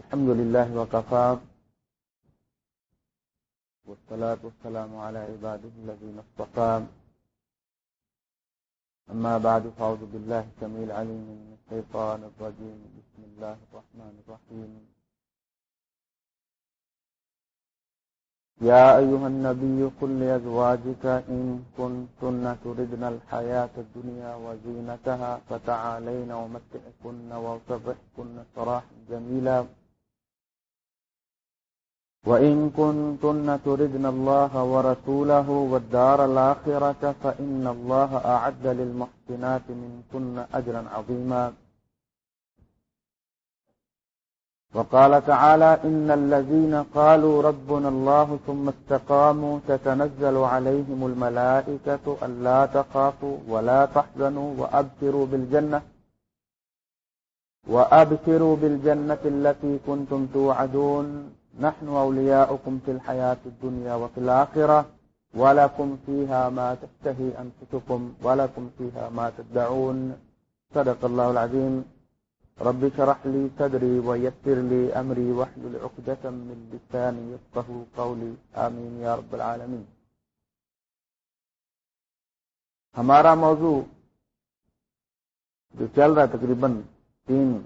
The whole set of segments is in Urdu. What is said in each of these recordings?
الحمد لله وكفى. والصلاة والسلام على عباده الذين اصطفى. أما بعد، فأعوذ بالله سميع العليم من الشيطان الرجيم. بسم الله الرحمن الرحيم. يا أيها النبي، قل لأزواجك إن كنتن تردن الحياة الدنيا وزينتها فتعالين ومتعكن وصرحكن صراحا جميلا. وإن كنتن تردن الله ورسوله والدار الآخرة فإن الله أعد للمحسنات منكن أجرا عظيما. وقال تعالى إن الذين قالوا ربنا الله ثم استقاموا تتنزل عليهم الملائكة ألا تخافوا ولا تحزنوا وأبشروا بالجنة وأبشروا بالجنة التي كنتم توعدون. نحن أولياؤكم في الحياة الدنيا وفي الآخرة ولكم فيها ما تشتهي أنفسكم ولكم فيها ما تدعون. صدق الله العظيم. رب شرح لي صدري ويسر لي أمري واحلل عقدة من لساني يفقه قولي. آمين يا رب العالمين. ہمارا موضوع جو چل رہا ہے تقریباً تین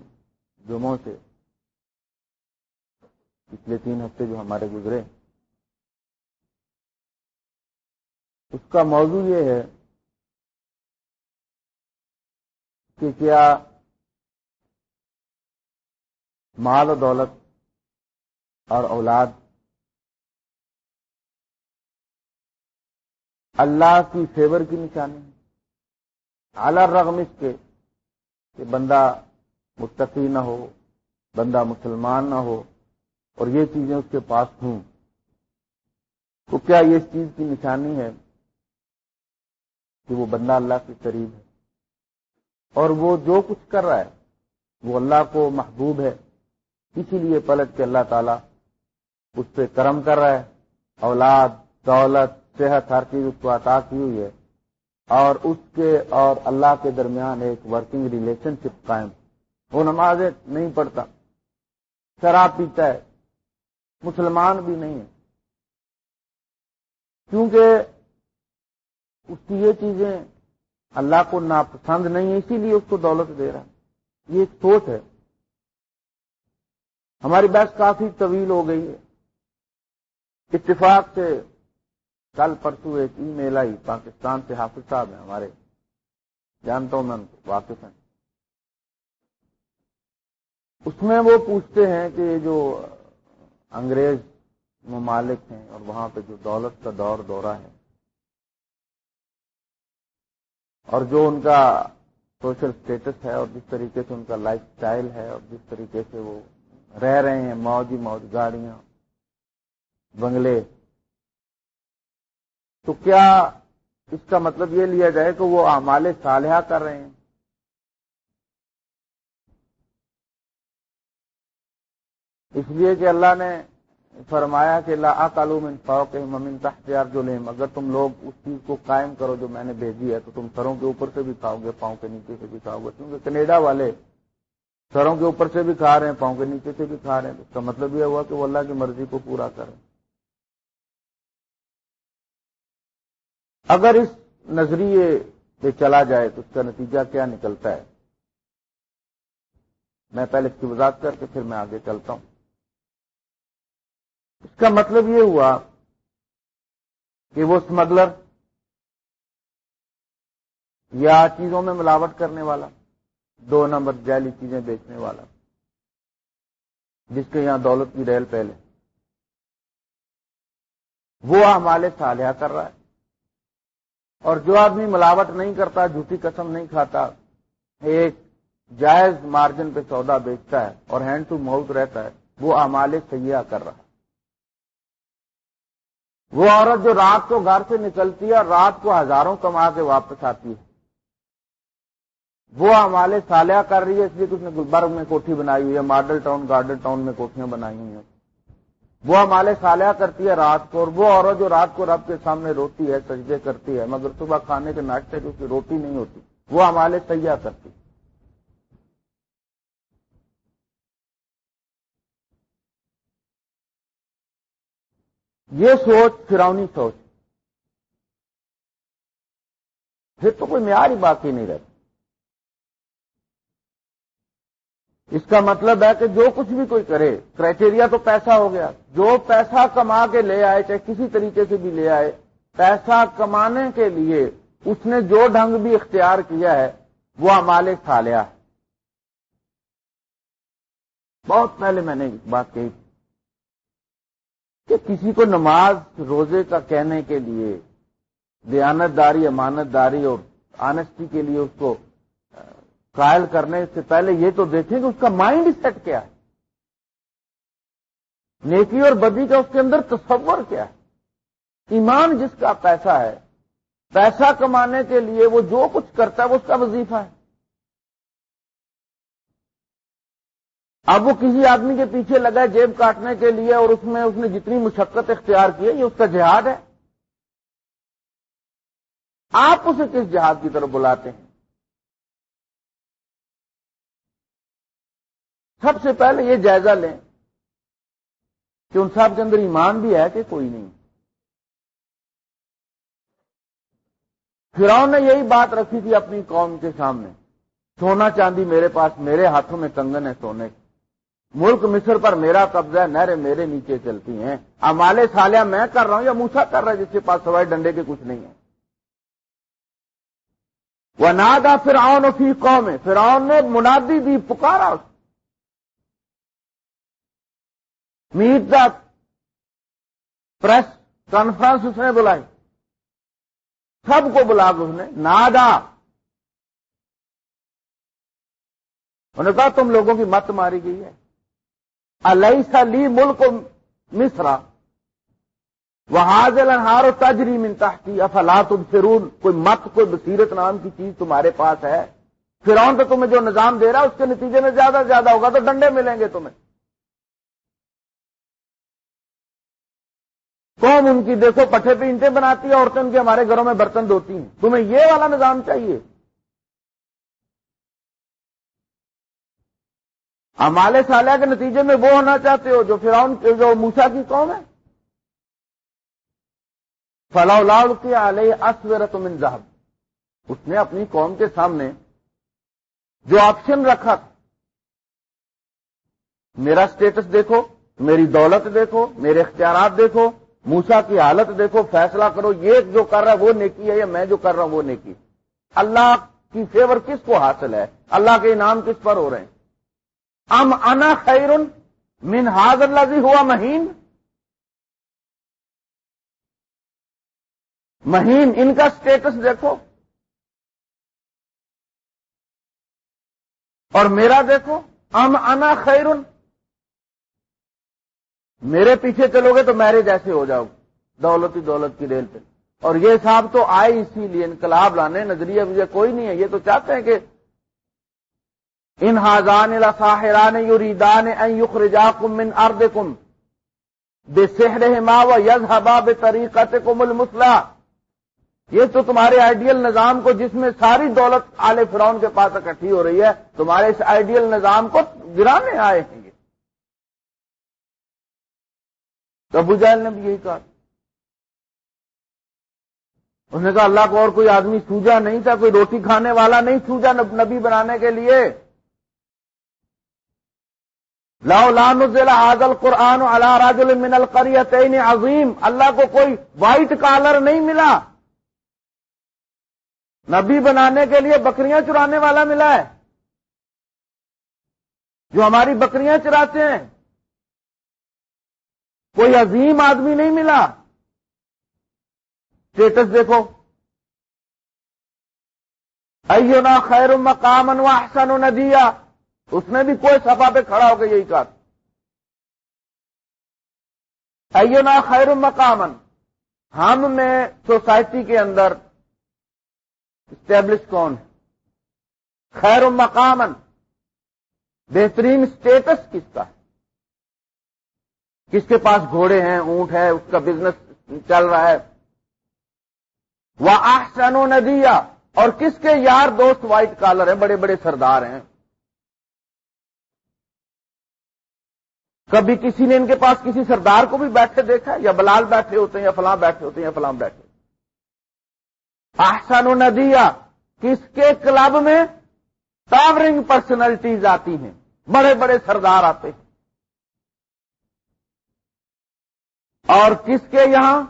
جمعوں سے پچھلے تین ہفتے جو ہمارے گزرے، اس کا موضوع یہ ہے کہ کیا مال و دولت اور اولاد اللہ کی فیور کی نشانی اعلی رغم اس کے کہ بندہ متقی نہ ہو، بندہ مسلمان نہ ہو اور یہ چیزیں اس کے پاس ہوں تو کیا یہ اس چیز کی نشانی ہے کہ وہ بندہ اللہ کے قریب ہے؟ اور وہ جو کچھ کر رہا ہے، وہ اللہ کو محبوب ہے۔ اسی لیے پلٹ کے اللہ تعالیٰ اس پہ کرم کر رہا ہے۔ اولاد، دولت، صحت، ہر چیز اس کو عطا کی ہوئی ہے۔ اور اس کے اور اللہ کے درمیان ایک ورکنگ ریلیشن شپ قائم۔ وہ نمازیں نہیں پڑھتا، شراب پیتا ہے۔ مسلمان بھی نہیں ہے کیونکہ اس کی یہ چیزیں اللہ کو ناپسند نہیں ہے اسی لیے اس کو دولت دے رہا ہے۔ یہ ایک سوچ ہے۔ ہماری بحث کافی طویل ہو گئی ہے۔ اتفاق سے کل پرسوں ایک ای میل آئی، پاکستان سے حافظ صاحب ہیں ہمارے۔ جانتا ہوں میں ان کو واقف ہیں۔ اس میں وہ پوچھتے ہیں کہ جو انگریز ممالک ہیں اور وہاں پہ جو دولت کا دور دورہ ہے اور جو ان کا سوشل اسٹیٹس ہے اور جس طریقے سے ان کا لائف سٹائل ہے اور جس طریقے سے وہ رہ رہے ہیں، موج ہی موج گاڑیاں، بنگلے۔ تو کیا اس کا مطلب یہ لیا جائے کہ وہ اعمال صالحہ کر رہے ہیں؟ اس لیے کہ اللہ نے فرمایا کہ لا تعلوم فوق ممن تحت ارجلہم اگر تم لوگ اس چیز کو قائم کرو جو میں نے بھیجی ہے، تو تم سروں کے اوپر سے بھی کھاؤ گے، پاؤں کے نیچے سے بھی کھاؤ گے۔ کیونکہ کینیڈا والے سروں کے اوپر سے بھی کھا رہے ہیں، پاؤں کے نیچے سے بھی کھا رہے ہیں۔ اس کا مطلب یہ ہوا کہ وہ اللہ کی مرضی کو پورا کریں۔ اگر اس نظریے پہ چلا جائے تو اس کا نتیجہ کیا نکلتا ہے؟ میں پہلے اس کی وضاحت کر کے پھر میں آگے چلتا ہوں۔ اس کا مطلب یہ ہوا کہ وہ اسمگلر یا چیزوں میں ملاوٹ کرنے والا، دو نمبر جیلی چیزیں بیچنے والا، جس کے یہاں دولت کی ریل پہلے۔ وہ ہمارے سالیہ کر رہا ہے۔ اور جو آدمی ملاوٹ نہیں کرتا، جھوٹی قسم نہیں کھاتا، ایک جائز مارجن پہ سودا بیچتا ہے اور ہینڈ ٹو ماؤتھ رہتا ہے، وہ امال سیاح کر رہا ہے۔ وہ عورت جو رات کو گھر سے نکلتی ہے اور رات کو ہزاروں کما کے واپس آتی ہے۔ وہ ہمارے سالیہ کر رہی ہے، اس لیے کہ اس نے گلبرگ میں کوٹھی بنائی ہوئی ہے، ماڈل ٹاؤن، گارڈن ٹاؤن میں کوٹیاں بنائی ہوئی ہیں۔ وہ ہمارے سالیہ کرتی ہے رات کو اور وہ عورت جو رات کو رب کے سامنے روتی ہے، سجدے کرتی ہے، مگر صبح کھانے کے ناشتے کی اس کی روٹی نہیں ہوتی، وہ ہمارے سیاح کرتی یہ سوچ فرونی سوچ پھر تو کوئی معیار ہی باقی نہیں رہتا۔ اس کا مطلب ہے کہ جو کچھ بھی کوئی کرے کرائٹیریا تو پیسہ ہو گیا۔ جو پیسہ کما کے لے آئے، چاہے کسی طریقے سے بھی لے آئے، پیسہ کمانے کے لیے اس نے جو ڈھنگ بھی اختیار کیا ہے، وہ امالے کھا لیا بہت پہلے میں نے بات کہی کہ کسی کو نماز روزے کا کہنے کے لیے دیانت داری امانت داری اور آنےسٹی کے لیے اس کو قائل کرنے سے پہلے یہ تو دیکھیں کہ اس کا مائنڈ سیٹ کیا ہے۔ نیکی اور بدی کا اس کے اندر تصور کیا ہے۔ ایمان جس کا پیسہ ہے، پیسہ کمانے کے لیے وہ جو کچھ کرتا ہے وہ اس کا وظیفہ ہے۔ اب وہ کسی آدمی کے پیچھے لگا ہے جیب کاٹنے کے لیے اور اس میں اس نے جتنی مشقت اختیار کی ہے، یہ اس کا جہاد ہے۔ آپ اسے کس جہاد کی طرف بلاتے ہیں؟ سب سے پہلے یہ جائزہ لیں کہ ان صاحب کے اندر ایمان بھی ہے کہ کوئی نہیں۔ فرعون نے یہی بات رکھی تھی اپنی قوم کے سامنے، سونا چاندی میرے پاس میرے ہاتھوں میں کنگن ہے سونے ملک مصر پر میرا قبضہ ہے، نہریں میرے نیچے چلتی ہیں۔ امالے سالیہ میں کر رہا ہوں یا موسا کر رہا ہے جس کے پاس سوائے ڈنڈے کے کچھ نہیں ہے؟ وہ نادا فرعون فی قوم ہے فرعون نے منادی دی، پکارا اس میٹ دا پریس کانفرنس اس نے بلائی۔ سب کو بلا کے اس نے نادا انہوں نے کہا، تم لوگوں کی مت ماری گئی ہے۔ علیہ لی ملک مصرا وہ حاضل انہار و تجری منتا کی افلاط الفرون کوئی مت، کوئی بصیرت نام کی چیز تمہارے پاس ہے؟ فرون تو تمہیں جو نظام دے رہا اس کے نتیجے میں زیادہ سے زیادہ ہوگا، تو ڈنڈے ملیں گے تمہیں۔ قوم ان کی دیکھو، پٹھے پہ اینٹیں بناتی ہے عورتیں ان کے ہمارے گھروں میں برتن دھوتی ہیں۔ تمہیں یہ والا نظام چاہیے۔ امال سالیہ کے نتیجے میں وہ ہونا چاہتے ہو جو فرعون جو موسا کی قوم ہے؟ فلاح کے علیہ اسورت منظہب اس نے اپنی قوم کے سامنے جو آپشن رکھا تھا، میرا اسٹیٹس دیکھو، میری دولت دیکھو، میرے اختیارات دیکھو موسا کی حالت دیکھو، فیصلہ کرو، یہ جو کر رہا ہے وہ نیکی ہے یا میں جو کر رہا ہوں وہ نیکی۔ اللہ کی فیور کس کو حاصل ہے؟ اللہ کے انعام کس پر ہو رہے ہیں؟ ام انا خیر من حاض اللہ ہوا مہین؟ مہین ان کا سٹیٹس دیکھو۔ اور میرا دیکھو۔ ام انا خیر میرے پیچھے چلو گے تو میرے جیسے ہو جاؤ۔ دولتی دولت کی ریل پہ۔ اور یہ صاحب تو آئے اسی لیے انقلاب لانے۔ نظریہ مجھے کوئی نہیں ہے۔ یہ تو چاہتے ہیں کہ ان حاضان الساحران یریدان ان یخرجاکم من ارضکم بسحرہما و یذهبا بطریقتکم المثلا۔ یہ تو تمہارے آئیڈیل نظام کو جس میں ساری دولت آل فرعون کے پاس اکٹھی ہو رہی ہے، تمہارے اس آئیڈیل نظام کو گرانے آئے ہیں یہ۔ تو ابو جہل نے بھی یہی کہا۔ اس نے کہا، اللہ کو اور کوئی آدمی سوجا نہیں تھا، کوئی روٹی کھانے والا نہیں سوجا نبی بنانے کے لیے۔ لاؤ قرآن اللہ راج المن القریتین عظیم اللہ کو کوئی وائٹ کالر نہیں ملا. نبی بنانے کے لیے بکریاں چرانے والا ملا ہے. جو ہماری بکریاں چراتے ہیں. کوئی عظیم آدمی نہیں ملا. اسٹیٹس دیکھو. ایونا خیر مقام و احسن و ندیا اس نے بھی کوئی سفا پہ کھڑا ہو کے یہی کہا ایونا خیر مقامن ہم میں سوسائٹی کے اندر اسٹیبلش کون ہے؟ خیر مقامن بہترین اسٹیٹس کس کا ہے؟ کس کے پاس گھوڑے ہیں، اونٹ ہے اس کا بزنس چل رہا ہے۔ وہ آسن ندیا اور کس کے یار دوست وائٹ کالر ہیں، بڑے بڑے سردار ہیں۔ کبھی کسی نے ان کے پاس کسی سردار کو بھی بیٹھے دیکھا یا بلال بیٹھے ہوتے ہیں یا فلاں بیٹھے ہوتے ہیں یا فلاں بیٹھے احسن و ندیا کس کے کلب میں ٹاورنگ پرسنالٹیز آتی ہیں؟ بڑے بڑے سردار آتے ہیں۔ اور کس کے یہاں؟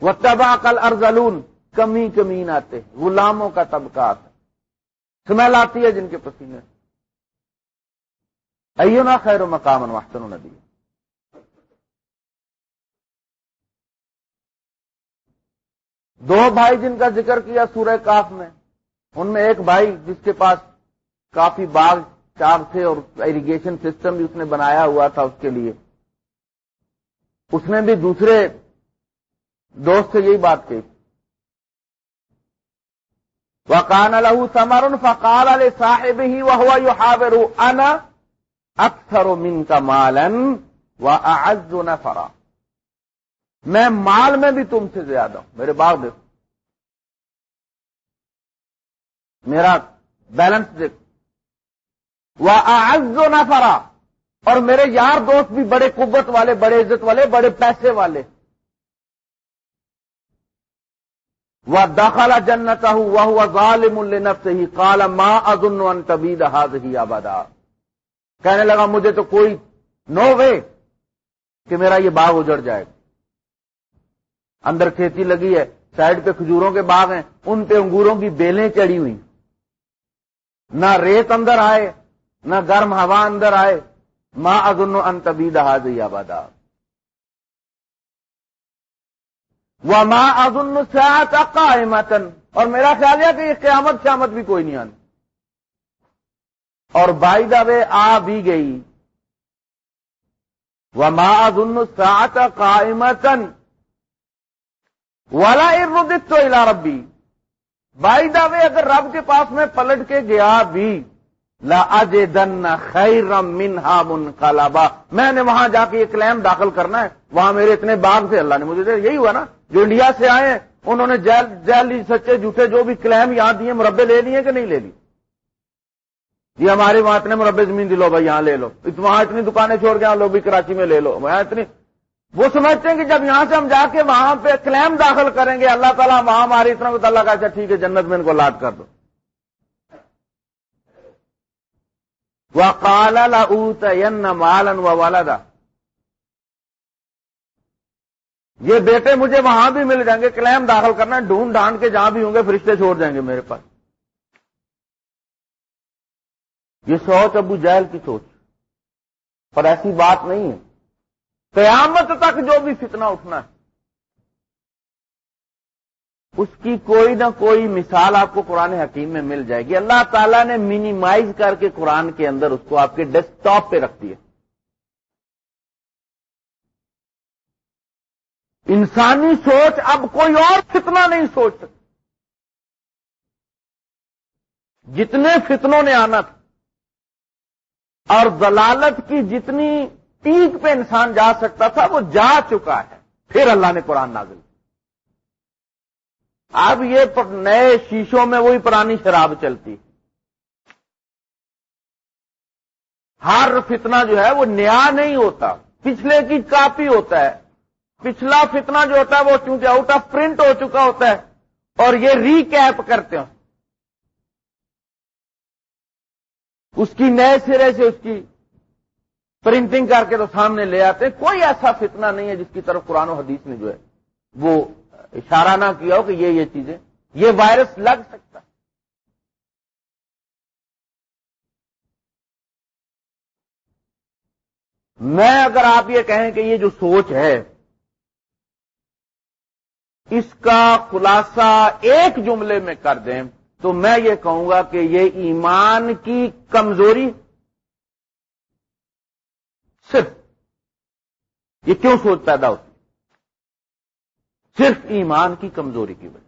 وہ تبا کل ارزلون کمی کمین آتے ہیں، غلاموں کا طبقہ آتا ہے۔ سمیل آتی ہے جن کے پسینے۔ ایونا خیر مقام محسن ندی دو بھائی جن کا ذکر کیا سورہ کاف میں، ان میں ایک بھائی جس کے پاس کافی باغ، چار تھے اور ایریگیشن سسٹم بھی اس نے بنایا ہوا تھا اس کے لیے۔ اس نے بھی دوسرے دوست سے یہی بات کی وکان الح سمر فقال علیہ صاحب ہی وہ ہوا یو ہاور اکثر و من کا مالن و اعز نفرا۔ میں مال میں بھی تم سے زیادہ ہوں۔ میرے باغ دیکھو۔ میرا بیلنس دیکھو۔ وہ اعز نفرا۔ اور میرے یار دوست بھی بڑے قوت والے، بڑے عزت والے، بڑے پیسے والے۔ وہ داخلہ جنتا ہوں وہ ظالم النف سے ہی کالا ماں ازن تبھی دہاد ہی آبادا کہنے لگا مجھے تو کوئی نو وے کہ میرا یہ باغ اجڑ جائے۔ اندر کھیتی لگی ہے سائڈ پہ کھجوروں کے باغ ہیں، ان پہ انگوروں کی بیلیں چڑی ہوئی نہ ریت اندر آئے، نہ گرم ہوا اندر آئے۔ ماں ازن ان تبھی دہاد ہی آبادا وہ ماں ازن سے اور میرا خیال ہے کہ یہ قیامت شامت بھی کوئی نہیں آنی اور بائی دا وے آ بھی گئی۔ وہ ماں سات قائمتن والا ردت تو الا ربی بائی دا وے اگر رب کے پاس میں پلٹ کے گیا بھی لا اج دن خیر منہا من میں نے وہاں جا کے یہ کلیم داخل کرنا ہے۔ وہاں میرے اتنے باغ سے اللہ نے مجھے دے، یہی ہوا نا۔ جو انڈیا سے آئے ہیں، انہوں نے جیل جیل سچے، جھوٹے جو بھی کلیم یہاں دیے، مربے لے لیے کہ نہیں لے لی یہ ہمارے وہاں اتنے مربے زمین دلو بھائی، یہاں لے لو۔ وہاں اتنی دکانیں چھوڑ کے لوگ بھی کراچی میں لے لو۔ وہاں اتنی۔ وہ سمجھتے ہیں کہ جب یہاں سے ہم جا کے وہاں پہ کلیم داخل کریں گے، اللہ تعالیٰ وہاں ہماری اتنا اللہ کا اچھا ٹھیک ہے، جنت میں ان کو لاٹ کر دو۔ کالا مالن و والدہ یہ بیٹے مجھے وہاں بھی مل جائیں گے، کلیم داخل کرنا، ڈھونڈ ڈھانڈ کے جہاں بھی ہوں گے، فرشتے چھوڑ جائیں گے میرے پاس۔ یہ سوچ ابو جہل کی سوچ پر ایسی بات نہیں ہے۔ قیامت تک جو بھی فتنہ اٹھنا ہے، اس کی کوئی نہ کوئی مثال آپ کو قرآن حکیم میں مل جائے گی۔ اللہ تعالیٰ نے منیمائز کر کے قرآن کے اندر اس کو آپ کے ڈیسک ٹاپ پہ رکھ دیا۔ انسانی سوچ اب کوئی اور فتنہ نہیں سوچ سکتا جتنے فتنوں نے آنا تھا اور ضلالت کی جتنی پیک پہ انسان جا سکتا تھا وہ جا چکا ہے۔ پھر اللہ نے قرآن نازل اب یہ نئے شیشوں میں وہی پرانی شراب چلتی۔ ہر فتنہ جو ہے وہ نیا نہیں ہوتا۔ پچھلے کی کاپی ہوتا ہے۔ پچھلا فتنہ جو ہوتا ہے وہ چونکہ آؤٹ آف پرنٹ ہو چکا ہوتا ہے اور یہ ری کیپ کرتے ہیں۔ اس کی نئے سرے سے اس کی پرنٹنگ کر کے تو سامنے لے آتے ہیں۔ کوئی ایسا فتنہ نہیں ہے جس کی طرف قرآن و حدیث نے جو ہے وہ اشارہ نہ کیا ہو کہ یہ یہ چیزیں یہ وائرس لگ سکتا میں اگر آپ یہ کہیں کہ یہ جو سوچ ہے، اس کا خلاصہ ایک جملے میں کر دیں۔ تو میں یہ کہوں گا کہ یہ ایمان کی کمزوری صرف یہ کیوں سوچ پیدا ہوتی صرف ایمان کی کمزوری کی وجہ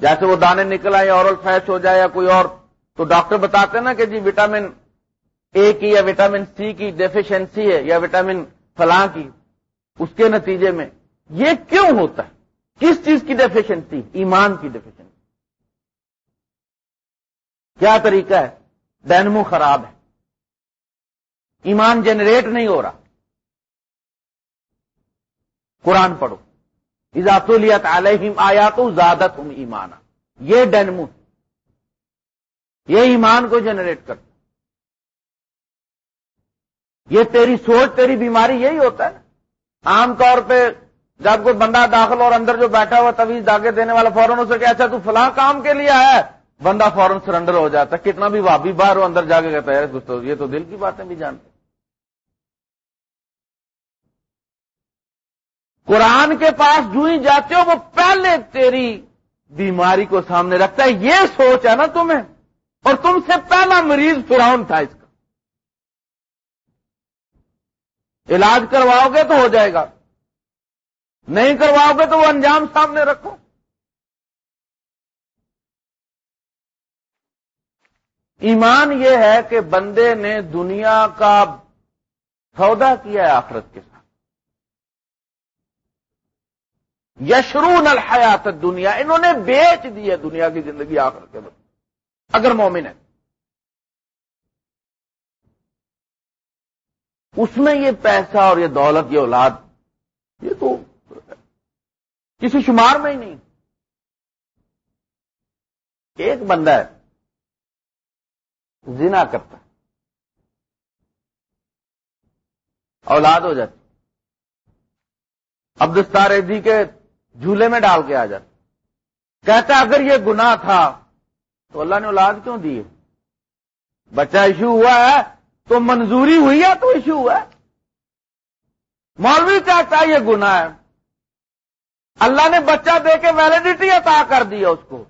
جیسے وہ دانے نکل آئے اور فیش ہو جائے یا کوئی اور، تو ڈاکٹر بتاتے نا کہ جی وٹامن اے کی یا وٹامن سی کی ڈیفیشنسی ہے یا وٹامن فلاں کی، اس کے نتیجے میں یہ کیوں ہوتا ہے؟ کس چیز کی ڈیفیشنسی ایمان کی ڈیفیشنسی کیا طریقہ ہے؟ ڈینمو خراب ہے. ایمان جنریٹ نہیں ہو رہا. قرآن پڑھو. اضافلیت علیہم آیا تو زیادہ تم ایمان یہ ڈینمو یہ ایمان کو جنریٹ کرتا یہ تیری سوچ، تیری بیماری یہی ہوتا ہے عام طور پہ جب کوئی بندہ داخل اور اندر جو بیٹھا ہوا تویز داغے دینے والا فوراً اسے کہ اچھا تو فلاں کام کے لیے آیا ہے؟ بندہ فوراً سرنڈر ہو جاتا ہے، کتنا بھی وابی باہر ہو، اندر جا کے کہتا ہے یہ تو دل کی باتیں بھی جانتے قرآن کے پاس جو ہی جاتے ہو، وہ پہلے تیری بیماری کو سامنے رکھتا ہے۔ یہ سوچ ہے نا تمہیں۔ اور تم سے پہلا مریض فراؤن تھا اس کا۔ علاج کرواؤ گے تو ہو جائے گا۔ نہیں کرواؤ گے تو وہ انجام سامنے رکھو۔ ایمان یہ ہے کہ بندے نے دنیا کا سودا کیا ہے آخرت کے ساتھ۔ یشرون الحیات دنیا انہوں نے بیچ دی ہے دنیا کی زندگی آخرت کے بدلے۔ اگر مومن ہے۔ اس میں یہ پیسہ اور یہ دولت، یہ اولاد، یہ تو کسی شمار میں ہی نہیں۔ ایک بندہ ہے زنا کرتا اولاد ہو جاتی۔ عبدالستار ایدی کے جھولے میں ڈال کے آ جاتا۔ کہتا اگر یہ گناہ تھا تو اللہ نے اولاد کیوں دی بچہ ایشو ہوا ہے تو منظوری ہوئی ہے تو ایشو ہوا ہے؟ مولوی کہتا ہے، یہ گناہ ہے۔ اللہ نے بچہ دے کے ویلڈیٹی عطا کر دیا اس کو۔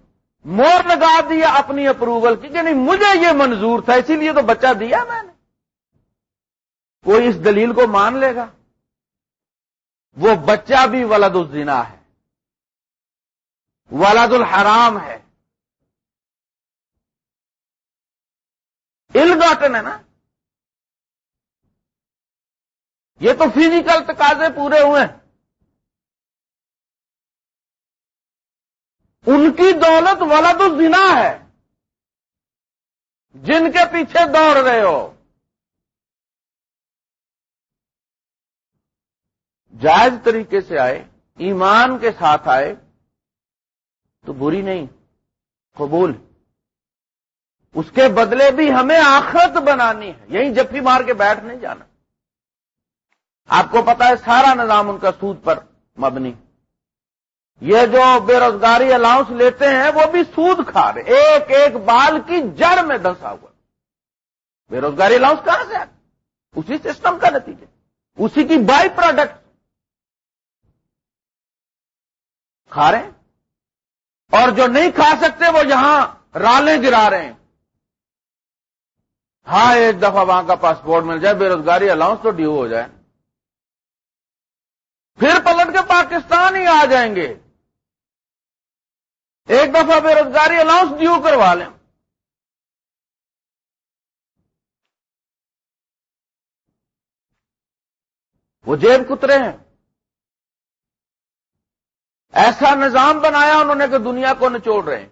مور لگا دیا اپنی اپروول کی کہ نہیں مجھے یہ منظور تھا، اسی لیے تو بچہ دیا میں نے۔ کوئی اس دلیل کو مان لے گا؟ وہ بچہ بھی ولد الزنا ہے۔ ولد الحرام ہے۔ ال گاٹن ہے نا۔ یہ تو فزیکل تقاضے پورے ہوئے۔ ہیں ان کی دولت ولد الزنا ہے۔ جن کے پیچھے دوڑ رہے ہو۔ جائز طریقے سے آئے، ایمان کے ساتھ آئے، تو بری نہیں، قبول۔ اس کے بدلے بھی ہمیں آخرت بنانی ہے۔ یہیں جفی مار کے بیٹھ نہیں جانا۔ آپ کو پتا ہے سارا نظام ان کا سود پر مبنی۔ یہ جو بے روزگاری الاؤنس لیتے ہیں وہ بھی سود کھا رہے ایک ایک بال کی جڑ میں دسا ہوا۔ بے روزگاری الاؤنس کہاں سے آتے اسی سسٹم کا نتیجہ۔ اسی کی بائی پروڈکٹ کھا رہے ہیں۔ اور جو نہیں کھا سکتے وہ یہاں رالیں گرا رہے ہیں۔ ہاں ایک دفعہ وہاں کا پاسپورٹ مل جائے بے روزگاری الاؤنس تو ڈیو ہو جائے۔ پھر پلٹ کے پاکستان ہی آ جائیں گے۔ ایک دفعہ بے روزگاری الاؤنس ڈیو کروا لیں۔ وہ جیب کترے ہیں۔ ایسا نظام بنایا انہوں نے کہ دنیا کو نچوڑ رہے ہیں۔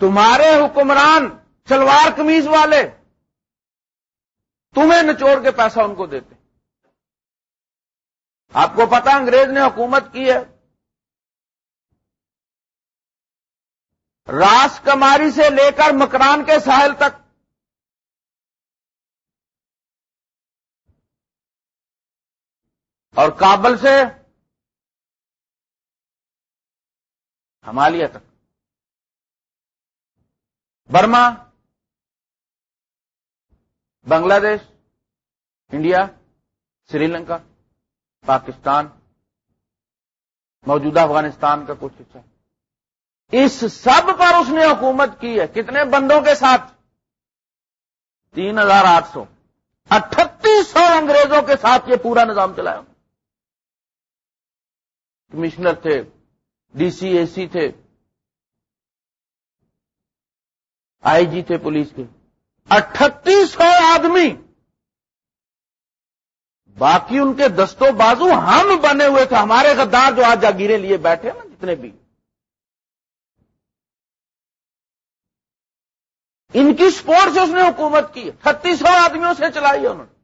تمہارے حکمران شلوار کمیز والے، تمہیں نچوڑ کے پیسہ ان کو دیتے۔ آپ کو پتا انگریز نے حکومت کی ہے۔ راس کماری سے لے کر مکران کے ساحل تک۔ اور کابل سے ہمالیہ تک۔ برما، بنگلہ دیش، انڈیا، سری لنکا، پاکستان، موجودہ افغانستان کا کچھ حصہ۔ اس سب پر اس نے حکومت کی ہے کتنے بندوں کے ساتھ تین ہزار آٹھ سو اٹھتیس سو انگریزوں کے ساتھ یہ پورا نظام چلایا کمشنر تھے ڈی سی اے سی تھے آئی جی تھے پولیس کے اٹھتیس سو آدمی باقی ان کے دستوں بازو ہم بنے ہوئے تھے ہمارے غدار جو آج جاگیرے لیے بیٹھے نا جتنے بھی ان کی سپورٹ سے اس نے حکومت کی چھتیس سو آدمیوں سے چلائی ہے انہوں نے۔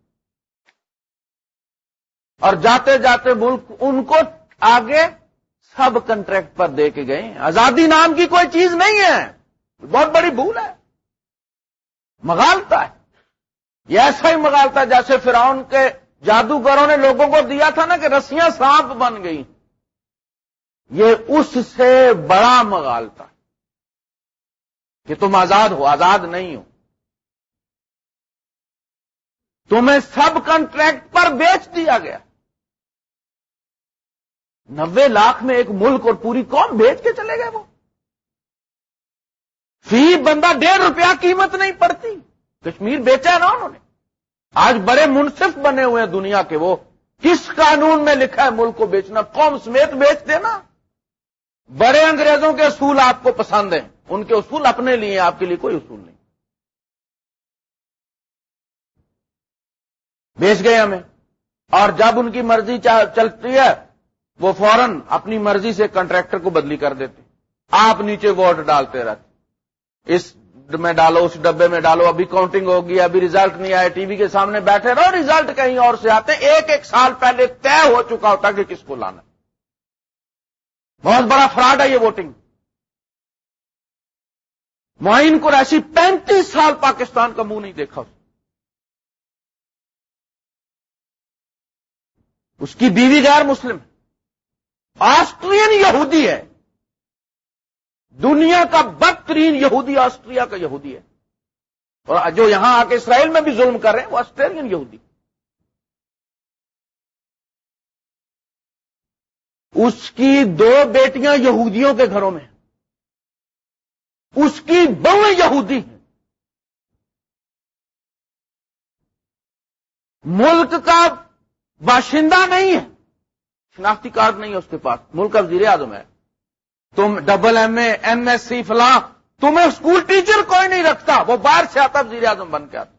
اور جاتے جاتے ملک ان کو آگے سب کنٹریکٹ پر دے کے گئے۔ آزادی نام کی کوئی چیز نہیں ہے۔ بہت بڑی بھول ہے۔ مغالتا ہے۔ یہ ایسا ہی مغالتا ہے جیسے فرعون کے جادوگروں نے لوگوں کو دیا تھا نا کہ رسیاں سانپ بن گئی یہ اس سے بڑا مغالتا کہ تم آزاد ہو، آزاد نہیں ہو۔ تمہیں سب کنٹریکٹ پر بیچ دیا گیا۔ نوے لاکھ میں ایک ملک اور پوری قوم بیچ کے چلے گئے وہ۔ فی بندہ ڈیڑھ روپیہ قیمت نہیں پڑتی۔ کشمیر بیچا نا انہوں نے۔ آج بڑے منصف بنے ہوئے ہیں دنیا کے وہ۔ کس قانون میں لکھا ہے ملک کو بیچنا؟ قوم سمیت بیچ دینا۔ بڑے انگریزوں کے اصول آپ کو پسند ہیں۔ ان کے اصول اپنے لیے آپ کے لیے کوئی اصول نہیں۔ بیچ گئے ہمیں۔ اور جب ان کی مرضی چلتی ہے، وہ فوراً اپنی مرضی سے کنٹریکٹر کو بدلی کر دیتے آپ نیچے ووٹ ڈالتے رہتے اس میں ڈالو، اس ڈبے میں ڈالو، ابھی کاؤنٹنگ ہوگی، ابھی ریزلٹ نہیں آئے، ٹی وی کے سامنے بیٹھے رہو ریزلٹ کہیں اور سے آتے ایک ایک سال پہلے طے ہو چکا ہوتا کہ کس کو لانا بہت بڑا فراڈ ہے یہ ووٹنگ معین قریشی پینتیس سال پاکستان کا منہ نہیں دیکھا اس کی بیوی غیر مسلم آسٹرین یہودی ہے دنیا کا بدترین یہودی آسٹریا کا یہودی ہے اور جو یہاں آ کے اسرائیل میں بھی ظلم کر رہے ہیں وہ آسٹریلین یہودی اس کی دو بیٹیاں یہودیوں کے گھروں میں اس کی بہو یہودی ہیں۔ ملک کا باشندہ نہیں ہے۔ شناختی کارڈ نہیں ہے اس کے پاس۔ ملک کا وزیر اعظم ہے۔ تم double M A, M S C, فلاں، تمہیں اسکول ٹیچر کوئی نہیں رکھتا۔ وہ باہر سے آتا وزیر اعظم بن کے آتا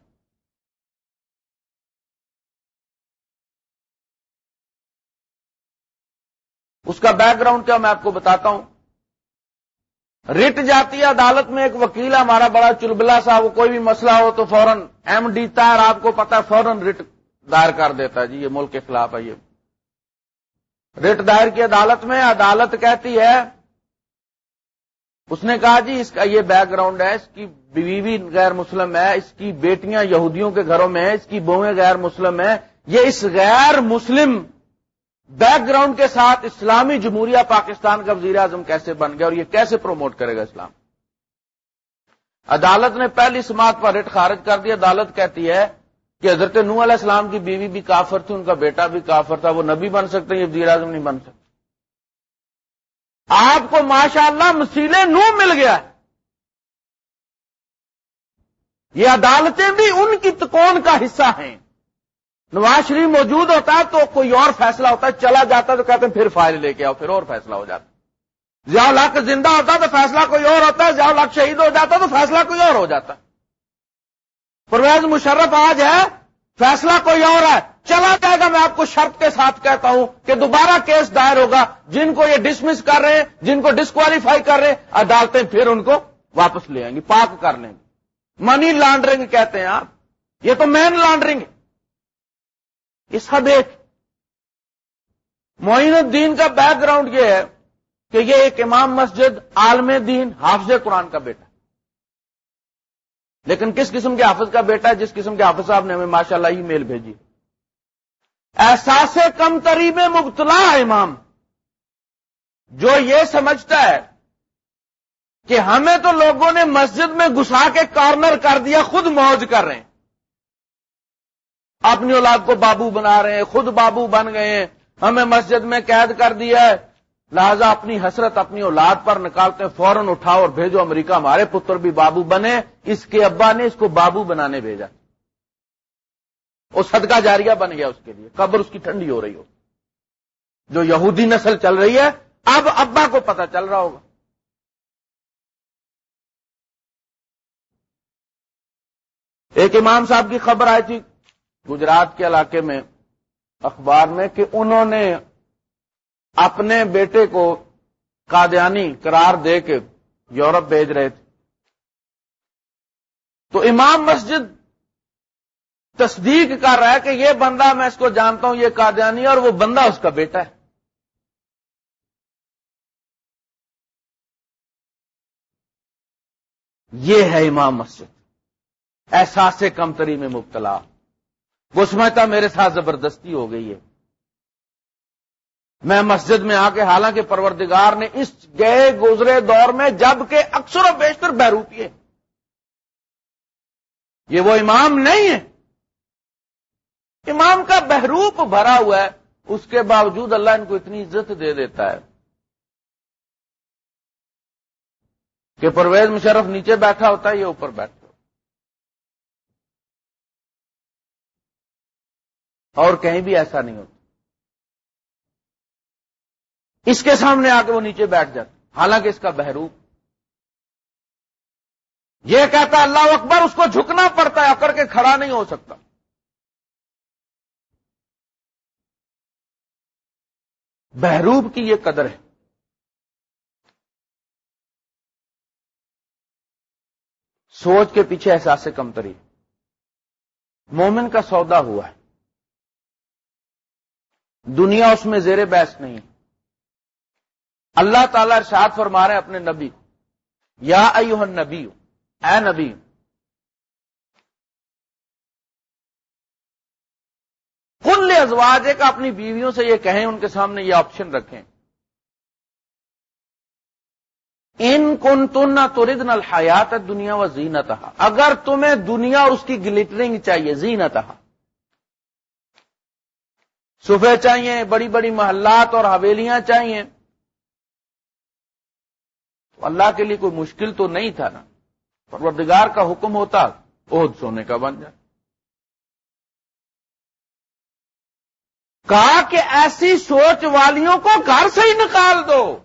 اس کا بیک گراؤنڈ کیا میں آپ کو بتاتا ہوں۔ رٹ جاتی ہے عدالت میں، ایک وکیل ہے ہمارا بڑا چلبلا سا وہ کوئی بھی مسئلہ ہو تو فوراً ایم ڈی تار آپ کو پتا فوراً رٹ دائر کر دیتا ہے۔ جی یہ ملک کے خلاف ہے، یہ۔ رٹ دائر کی عدالت میں عدالت کہتی ہے، اس نے کہا جی اس کا یہ بیک گراؤنڈ ہے، اس کی بیوی غیر مسلم ہے، اس کی بیٹیاں یہودیوں کے گھروں میں ہیں، اس کی بوئیں غیر مسلم ہیں، یہ اس غیر مسلم بیک گراؤنڈ کے ساتھ اسلامی جمہوریہ پاکستان کا وزیر اعظم کیسے بن گیا اور یہ کیسے پروموٹ کرے گا اسلام؟ عدالت نے پہلی سماعت پر ریٹ خارج کر دیا عدالت کہتی ہے کہ حضرت نو علیہ السلام کی بیوی بھی کافر تھی، ان کا بیٹا بھی کافر تھا، وہ نبی بن سکتے یہ وزیر اعظم نہیں بن سکتے۔ آپ کو ماشاء اللہ مسیلے نو مل گیا۔ یہ عدالتیں بھی ان کی تکون کا حصہ ہیں۔ نواز شریف موجود ہوتا ہے تو کوئی اور فیصلہ ہوتا ہے، چلا جاتا ہے تو کہتے ہیں پھر فائل لے کے آؤ، پھر اور فیصلہ ہو جاتا ضیاء الحق زندہ ہوتا ہے تو فیصلہ کوئی اور ہوتا ہے، ضیاء الحق شہید ہو جاتا تو فیصلہ کوئی اور ہو جاتا پرویز مشرف آج ہے، فیصلہ کوئی اور ہے، چلا جائے گا، میں آپ کو شرط کے ساتھ کہتا ہوں کہ دوبارہ کیس دائر ہوگا۔ جن کو یہ ڈسمس کر رہے ہیں، جن کو ڈسکوالیفائی کر رہے ہیں عدالتیں پھر ان کو واپس لے آئیں گی پاک کر لیں گے۔ منی لانڈرنگ کہتے ہیں آپ، یہ تو مین لانڈرنگ ہے۔ یہ سب ایک۔ معین الدین کا بیک گراؤنڈ یہ ہے کہ یہ ایک امام مسجد عالم دین حافظ قرآن کا بیٹا۔ لیکن کس قسم کے حافظ کا بیٹا ہے؟ جس قسم کے حافظ صاحب نے ہمیں ماشاء اللہ ہی میل بھیجی۔ احساس کم تریب مبتلا امام۔ جو یہ سمجھتا ہے کہ ہمیں تو لوگوں نے مسجد میں گھسا کے کارنر کر دیا، خود موج کر رہے ہیں۔ اپنی اولاد کو بابو بنا رہے ہیں، خود بابو بن گئے ہیں۔ ہمیں مسجد میں قید کر دیا ہے۔ لہذا اپنی حسرت اپنی اولاد پر نکالتے ہیں، فوراً اٹھاؤ اور بھیجو امریکہ، ہمارے پتر بھی بابو بنے۔ اس کے ابا نے اس کو بابو بنانے بھیجا۔ وہ صدقہ جاریہ بن گیا اس کے لیے۔ قبر اس کی ٹھنڈی ہو رہی ہو۔ جو یہودی نسل چل رہی ہے، اب ابا کو پتا چل رہا ہوگا۔ ایک امام صاحب کی خبر آئی تھی گجرات کے علاقے میں اخبار میں کہ انہوں نے اپنے بیٹے کو قادیانی قرار دے کے یورپ بھیج رہے تھے۔ تو امام مسجد تصدیق کر رہا ہے کہ یہ بندہ میں اس کو جانتا ہوں، یہ قادیانی اور وہ بندہ اس کا بیٹا ہے۔ یہ ہے امام مسجد۔ احساس کمتری میں مبتلا۔ وہ سمجھتا میرے ساتھ زبردستی ہو گئی ہے۔ میں مسجد میں آ کے حالانکہ پروردگار نے اس گئے گزرے دور میں جبکہ اکثر و بیشتر بہروپی ہے۔ یہ وہ امام نہیں ہے۔ امام کا بہروپ بھرا ہوا ہے، اس کے باوجود اللہ ان کو اتنی عزت دے دیتا ہے۔ کہ پرویز مشرف نیچے بیٹھا ہوتا ہے، یہ اوپر بیٹھا اور کہیں بھی ایسا نہیں ہوتا۔ اس کے سامنے آ کے وہ نیچے بیٹھ جاتا حالانکہ اس کا بہروپ یہ کہتا اللہ اکبر، اس کو جھکنا پڑتا ہے، اکڑ کے کھڑا نہیں ہو سکتا۔ بہروب کی یہ قدر ہے۔ سوچ کے پیچھے احساس کمتری مومن کا سودا ہوا ہے۔ دنیا اس میں زیر بحث نہیں۔ اللہ تعالی ارشاد فرما رہے ہیں اپنے نبی یا ایوہ نبی اے نبی۔ کل ازواج کا اپنی بیویوں سے یہ کہیں، ان کے سامنے یہ آپشن رکھیں۔ ان کن تن نہ تردن الحیات دنیا و زینت اگر تمہیں دنیا اور اس کی گلٹرنگ چاہیے زینت صفح چاہیے، بڑی بڑی محلات اور حویلیاں چاہیے۔ تو اللہ کے لیے کوئی مشکل تو نہیں تھا نا۔ پروردگار کا حکم ہوتا عہد سونے کا بن جائے کہا کہ ایسی سوچ والیوں کو گھر سے ہی نکال دو۔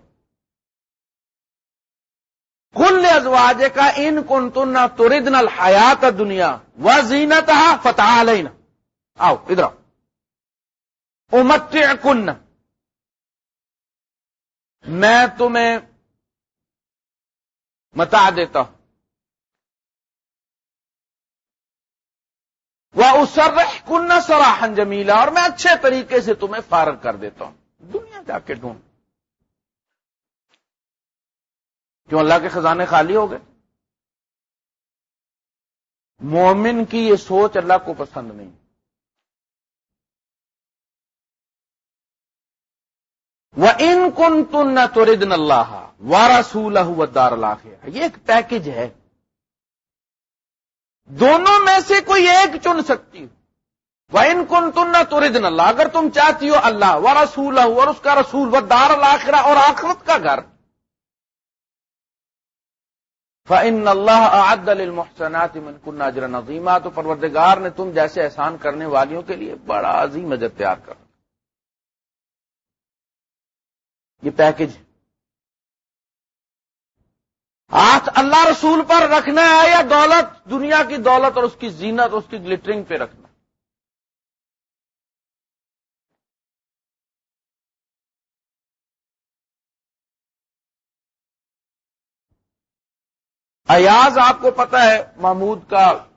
کل ازواج کا ان کن تن تردن الحیات دنیا و زینت فتح لینا آؤ، ادھر آؤ۔ امت کن میں تمہیں متا دیتا ہوں۔ وہ اسر کن سراہن جمیلا اور میں اچھے طریقے سے تمہیں فارغ کر دیتا ہوں۔ دنیا جا کے ڈھونڈ۔ کیوں اللہ کے خزانے خالی ہو گئے؟ مومن کی یہ سوچ اللہ کو پسند نہیں۔ وہ ان کن تن نہ اللہ و رسول دار اللہ یہ ایک پیکج ہے۔ دونوں میں سے کوئی ایک چن سکتی وہ ان کن تن نہ اللہ اگر تم چاہتی ہو اللہ و رسول اور اس کا رسول و دار الآخرہ اور آخرت کا گھر۔ فن اللہ عدل المحسنات من کن اجر نظیمہ تو پروردگار نے تم جیسے احسان کرنے والیوں کے لیے بڑا عظیم اجر تیار کر۔ یہ پیکج ہاتھ اللہ رسول پر رکھنا ہے یا دولت؟ دنیا کی دولت اور اس کی زینت، اس کی گلٹرنگ پہ رکھنا۔ ایاز آپ کو پتا ہے، محمود کا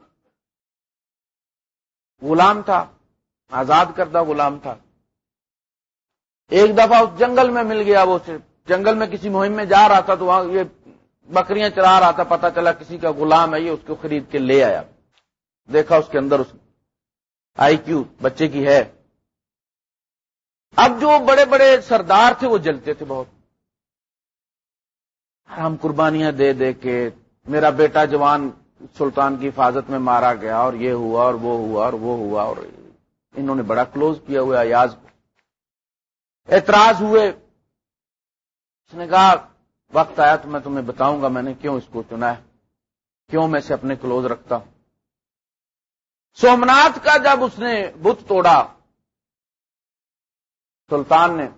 غلام تھا، آزاد کردہ غلام تھا۔ ایک دفعہ اس جنگل میں مل گیا، وہ جنگل میں کسی مہم میں جا رہا تھا تو وہاں یہ بکریاں چلا رہا تھا پتا چلا کسی کا غلام ہے، یہ اس کو خرید کے لے آیا۔ دیکھا اس کے اندر اس آئی کیو بچے کی ہے۔ اب جو بڑے بڑے سردار تھے وہ جلتے تھے بہت۔ ہم قربانیاں دے دے کے میرا بیٹا جوان سلطان کی حفاظت میں مارا گیا اور یہ ہوا اور وہ ہوا اور وہ ہوا اور انہوں نے بڑا کلوز کیا ہوا ایاز اعتراض ہوئے۔ اس نے کہا، وقت آیا تو میں تمہیں بتاؤں گا میں نے کیوں اس کو چنا ہے، کیوں میں اسے اپنے کلوز رکھتا ہوں۔ سومنات کا جب اس نے بت توڑا، سلطان نے،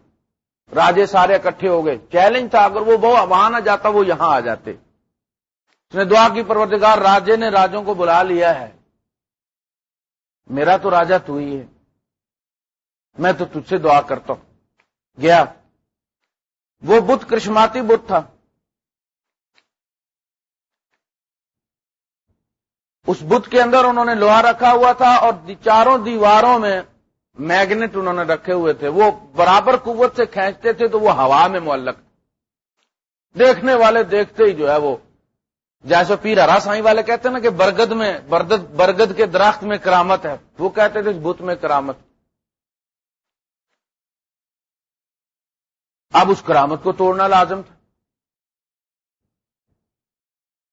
راجے سارے اکٹھے ہو گئے۔ چیلنج تھا، اگر وہ وہاں نہ جاتا، وہ یہاں آ جاتے۔ اس نے دعا کی، پروردگار، راجے نے راجوں کو بلا لیا ہے۔ میرا تو راجا تو ہی ہے۔ میں تو تجھ سے دعا کرتا ہوں۔ گیا۔ وہ بت کرشماتی بت تھا۔ اس بت کے اندر انہوں نے لوہا رکھا ہوا تھا اور چاروں دیواروں میں میگنیٹ انہوں نے رکھے ہوئے تھے۔ وہ برابر قوت سے کھینچتے تھے تو وہ ہوا میں معلق۔ دیکھنے والے دیکھتے ہی جو ہے وہ جیسے پیر ہرا سائی والے کہتے ہیں نا کہ برگد میں برگد کے درخت میں کرامت ہے۔ وہ کہتے تھے اس بت میں کرامت۔ اب اس کرامت کو توڑنا لازم تھا۔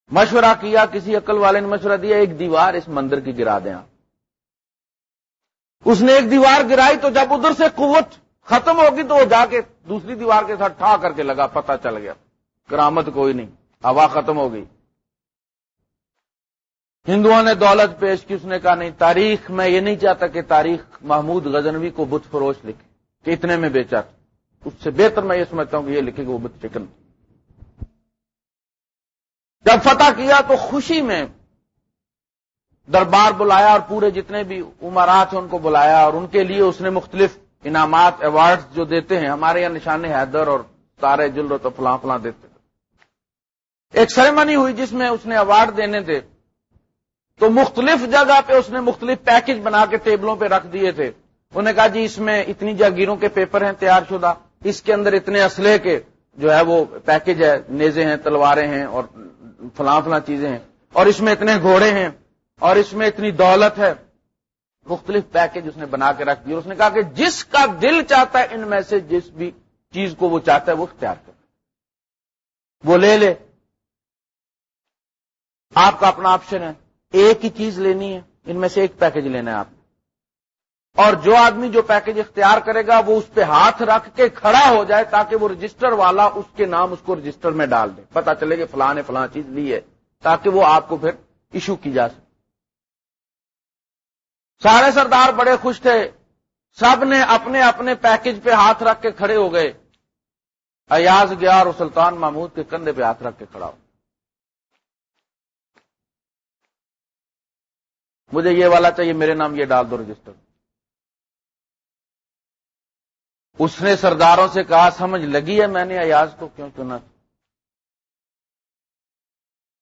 مشورہ کیا، کسی عقل والے نے مشورہ دیا، ایک دیوار اس مندر کی گرا دیں آپ۔ اس نے ایک دیوار گرائی تو جب ادھر سے قوت ختم ہوگی تو وہ جا کے دوسری دیوار کے ساتھ ٹھا کر کے لگا پتا چل گیا۔ کرامت کوئی نہیں، ہوا ختم ہو گئی۔ ہندوؤں نے دولت پیش کی، اس نے کہا نہیں، تاریخ میں یہ نہیں چاہتا کہ تاریخ محمود غزنوی کو بت فروش لکھے کہ اتنے میں بیچا تھا۔ اس سے بہتر میں یہ سمجھتا ہوں کہ یہ لکھے کہ وہ بت چکن جب فتح کیا تو خوشی میں دربار بلایا اور پورے جتنے بھی عمرات ہیں ان کو بلایا اور ان کے لیے اس نے مختلف انعامات ایوارڈ جو دیتے ہیں، ہمارے یہاں نشان حیدر اور تارے جلر تو فلاں فلاں دیتے ایک سرمنی ہوئی جس میں اس نے ایوارڈ دینے تھے تو مختلف جگہ پہ اس نے مختلف پیکج بنا کے ٹیبلوں پہ رکھ دیے تھے۔ انہوں نے کہا جی اس میں اتنی جاگیروں کے پیپر ہیں، تیار شدہ۔ اس کے اندر اتنے اسلحے کے جو ہے وہ پیکج ہے، نیزے ہیں، تلواریں ہیں اور فلاں فلاں چیزیں ہیں۔ اور اس میں اتنے گھوڑے ہیں اور اس میں اتنی دولت ہے۔ مختلف پیکج اس نے بنا کے رکھ دیا اس نے کہا کہ جس کا دل چاہتا ہے، ان میں سے جس بھی چیز کو وہ چاہتا ہے، وہ اختیار کر وہ لے لے۔ آپ کا اپنا آپشن ہے۔ ایک ہی چیز لینی ہے۔ ان میں سے ایک پیکج لینا ہے آپ اور جو آدمی جو پیکج اختیار کرے گا وہ اس پہ ہاتھ رکھ کے کھڑا ہو جائے تاکہ وہ رجسٹر والا اس کے نام اس کو رجسٹر میں ڈال دے۔ پتا چلے کہ فلاں نے فلاں چیز لی ہے تاکہ وہ آپ کو پھر ایشو کی جا سکے۔ سارے سردار بڑے خوش تھے۔ سب نے اپنے اپنے پیکج پہ ہاتھ رکھ کے کھڑے ہو گئے۔ ایاز گیا اور سلطان محمود کے کندھے پہ ہاتھ رکھ کے کھڑا ہو۔ مجھے یہ والا چاہیے، میرے نام یہ ڈال دو رجسٹر اس نے سرداروں سے کہا، سمجھ لگی ہے میں نے ایاز کو، کیوں چنا؟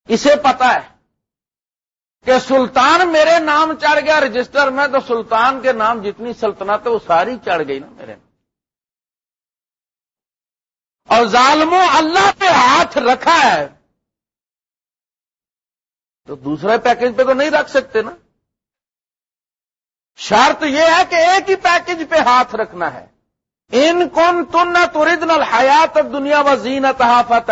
اسے پتا ہے کہ سلطان میرے نام چڑھ گیا، رجسٹر میں تو سلطان کے نام جتنی سلطنت ہے وہ ساری چڑھ گئی نا میرے نام۔ اور ظالموں اللہ پہ ہاتھ رکھا ہے، تو دوسرے پیکج پہ تو نہیں رکھ سکتے نا۔ شرط یہ ہے کہ ایک ہی پیکج پہ ہاتھ رکھنا ہے۔ ان کن تن تردن الحیات دنیا و زین تحافت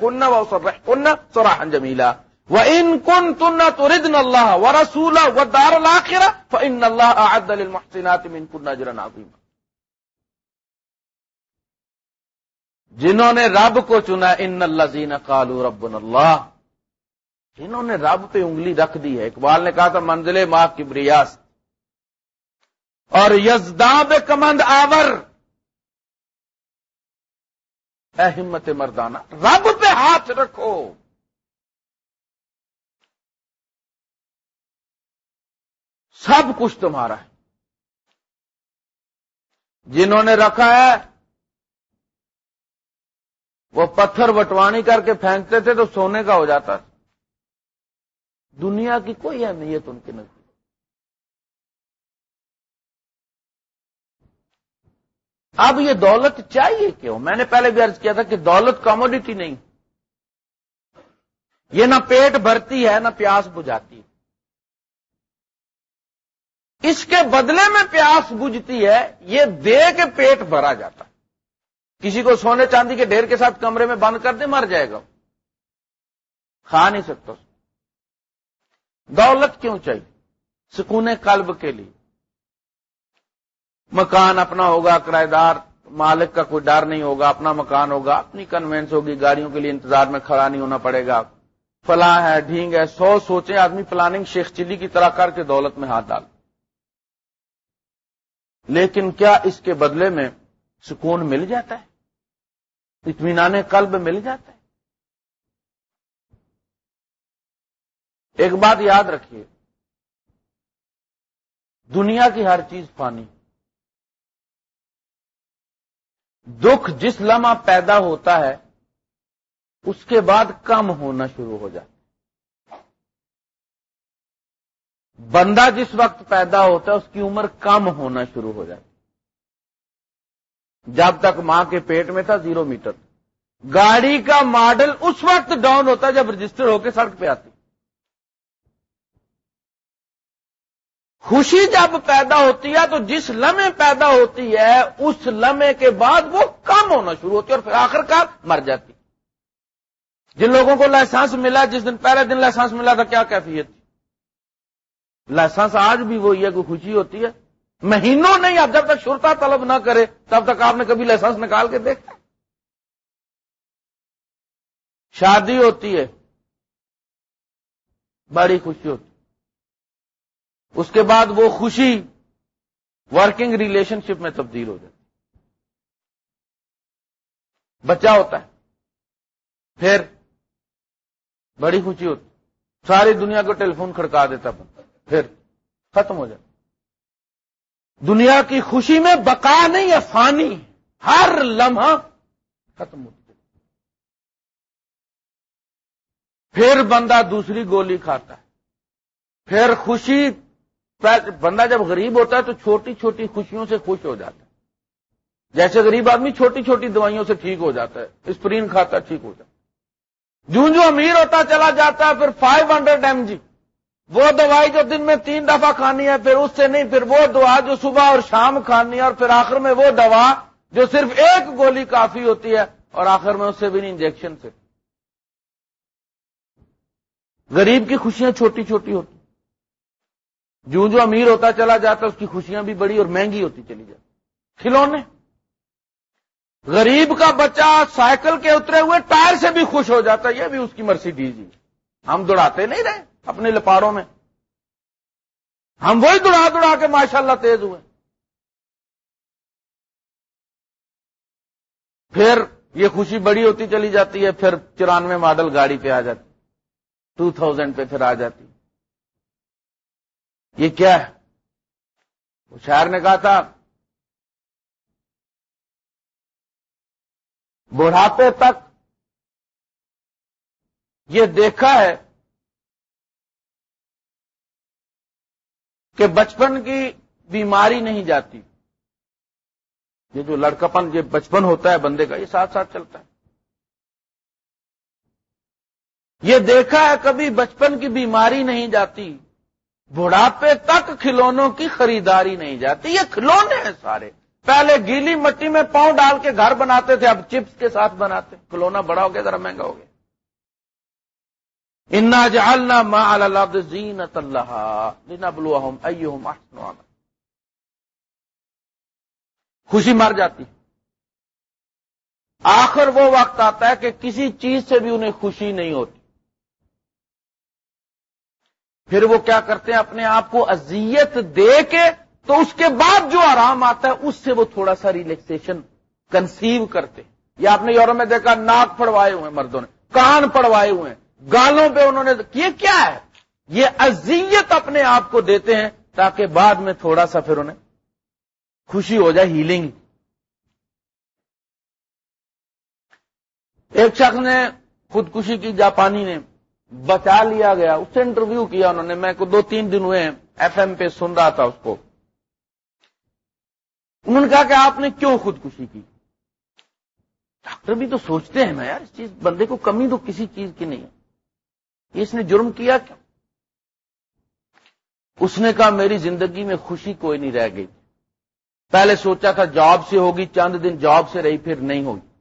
کن و سرح کن سراہن جمیلا. و ان کن تن تردن اللہ و رسول و دار الآخرہ فإن اللہ اعد للمحسنات من کن اجرا عظیما. جنہوں نے رب کو چنا، ان اللہ زین قالو ربنا اللہ. جنہوں نے رب پہ انگلی رکھ دی ہے، اقبال نے کہا تھا، منزل ماں کی بریاست اور یزداب کمند آور۔ اے ہمت مردانہ، رب پہ ہاتھ رکھو۔ سب کچھ تمہارا ہے۔ جنہوں نے رکھا ہے، وہ پتھر وٹوانی کر کے پھینکتے تھے تو سونے کا ہو جاتا دنیا کی کوئی اہمیت ان کے نزدیک اب یہ دولت چاہیے کیوں؟ میں نے پہلے بھی عرض کیا تھا کہ دولت کموڈیٹی نہیں۔ یہ نہ پیٹ بھرتی ہے، نہ پیاس بجھاتی۔ اس کے بدلے میں پیاس بجھتی ہے، یہ دے کے پیٹ بھرا جاتا۔ کسی کو سونے چاندی کے ڈھیر کے ساتھ کمرے میں بند کر دے، مر جائے گا۔ کھا نہیں سکتا۔ دولت کیوں چاہیے؟ سکون قلب کے لیے۔ مکان اپنا ہوگا کرایہ دار مالک کا کوئی ڈر نہیں ہوگا، اپنا مکان ہوگا، اپنی کنوینس ہوگی، گاڑیوں کے لیے انتظار میں کھڑا نہیں ہونا پڑے گا۔ فلاں ہے، ڈھینگ ہے، سو سوچیں، آدمی پلاننگ شیخ چلی کی طرح کر کے دولت میں ہاتھ ڈال۔ لیکن کیا اس کے بدلے میں سکون مل جاتا ہے؟ اطمینان قلب مل جاتا ہے؟ ایک بات یاد رکھیے۔ دنیا کی ہر چیز پانی دکھ جس لمحہ پیدا ہوتا ہے، اس کے بعد کم ہونا شروع ہو جاتا بندہ جس وقت پیدا ہوتا ہے، اس کی عمر کم ہونا شروع ہو جاتی جب تک ماں کے پیٹ میں تھا، زیرو میٹر۔ گاڑی کا ماڈل اس وقت ڈاؤن ہوتا ہے جب رجسٹر ہو کے سڑک پہ آتی۔ خوشی جب پیدا ہوتی ہے تو جس لمحے پیدا ہوتی ہے، اس لمحے کے بعد وہ کم ہونا شروع ہوتی ہے اور پھر آخر کار مر جاتی جن لوگوں کو لائسنس ملا، جس دن پہلے دن لائسنس ملا تھا، کیا کیفیت تھی؟ لائسنس آج بھی وہی ہے، کوئی خوشی ہوتی ہے۔ مہینوں نہیں، اب جب تک شرتا طلب نہ کرے، تب تک آپ نے کبھی لائسنس نکال کے دیکھا شادی ہوتی ہے، بڑی خوشی ہوتی اس کے بعد وہ خوشی ورکنگ ریلیشن شپ میں تبدیل ہو جاتی بچہ ہوتا ہے۔ پھر بڑی خوشی ہوتی ساری دنیا کو ٹیلی فون کھڑکا دیتا پھر ختم ہو جاتا دنیا کی خوشی میں بقا نہیں ہے، فانی۔ ہر لمحہ ختم ہوتی پھر بندہ دوسری گولی کھاتا ہے۔ پھر خوشی بندہ جب غریب ہوتا ہے تو چھوٹی چھوٹی خوشیوں سے خوش ہو جاتا ہے۔ جیسے غریب آدمی چھوٹی چھوٹی دوائیوں سے ٹھیک ہو جاتا ہے، اسپرین کھاتا ٹھیک ہو جاتا ہے۔ جو جو امیر ہوتا چلا جاتا ہے، پھر فائیو ہنڈریڈ ایم جی۔ وہ دوائی جو دن میں تین دفعہ کھانی ہے، پھر اس سے نہیں، پھر وہ دعا جو صبح اور شام کھانی ہے، اور پھر آخر میں وہ دوا جو صرف ایک گولی کافی ہوتی ہے، اور آخر میں اس سے بھی نہیں، انجیکشن سے۔ غریب کی خوشیاں چھوٹی چھوٹی ہوتی جو جو امیر ہوتا چلا جاتا، اس کی خوشیاں بھی بڑی اور مہنگی ہوتی چلی جاتی۔ کھلونے۔ غریب کا بچہ سائیکل کے اترے ہوئے ٹائر سے بھی خوش ہو جاتا، یہ بھی اس کی مرسی دیجیے ہم دوڑاتے نہیں رہے اپنے لپاروں میں۔ ہم وہی دوڑا دوڑا کے ماشاءاللہ تیز ہوئے۔ پھر یہ خوشی بڑی ہوتی چلی جاتی ہے، پھر چورانوے ماڈل گاڑی پہ آ جاتی۔ ٹو تھاؤزینڈ پہ پھر آ جاتی۔ یہ کیا ہے؟ وہ نے کہا تھا، بڑھاپے تک یہ دیکھا ہے کہ بچپن کی بیماری نہیں جاتی۔ یہ جو لڑکپن یہ بچپن ہوتا ہے بندے کا، یہ ساتھ ساتھ چلتا ہے۔ یہ دیکھا ہے کبھی بچپن کی بیماری نہیں جاتی۔ بڑھاپے تک کھلونوں کی خریداری نہیں جاتی، یہ کھلونے ہیں سارے۔ پہلے گیلی مٹی میں پاؤں ڈال کے گھر بناتے تھے، اب چپس کے ساتھ بناتے۔ کھلونا بڑا ہو گیا، ذرا مہنگا ہو گیا۔ انا جالنا ما اللہ زینت اللہ خوشی مر جاتی۔ آخر وہ وقت آتا ہے کہ کسی چیز سے بھی انہیں خوشی نہیں ہوتی۔ پھر وہ کیا کرتے ہیں؟ اپنے آپ کو اذیت دے کے تو اس کے بعد جو آرام آتا ہے، اس سے وہ تھوڑا سا ریلیکسیشن کنسیو کرتے یا آپ نے یورپ میں دیکھا، ناک پڑوائے ہوئے مردوں نے، کان پڑوائے ہوئے ہیں، گالوں پہ انہوں نے، یہ کیا ہے؟ یہ اذیت اپنے آپ کو دیتے ہیں تاکہ بعد میں تھوڑا سا پھر انہیں خوشی ہو جائے ہیلنگ ایک شخص نے خودکشی کی، جاپانی نے بچا لیا گیا، اس سے انٹرویو کیا انہوں نے، میں کو دو تین دن ہوئے ایف ایم پہ سن رہا تھا اس کو۔ انہوں نے کہا کہ آپ نے کیوں خودکشی کی؟ ڈاکٹر بھی تو سوچتے ہیں نا یار، اس چیز، بندے کو کمی تو کسی چیز کی نہیں ہے۔ اس نے جرم کیا کیا اس نے کہا میری زندگی میں خوشی کوئی نہیں رہ گئی۔ پہلے سوچا تھا جاب سے ہوگی، چند دن جاب سے رہی، پھر نہیں ہوگی۔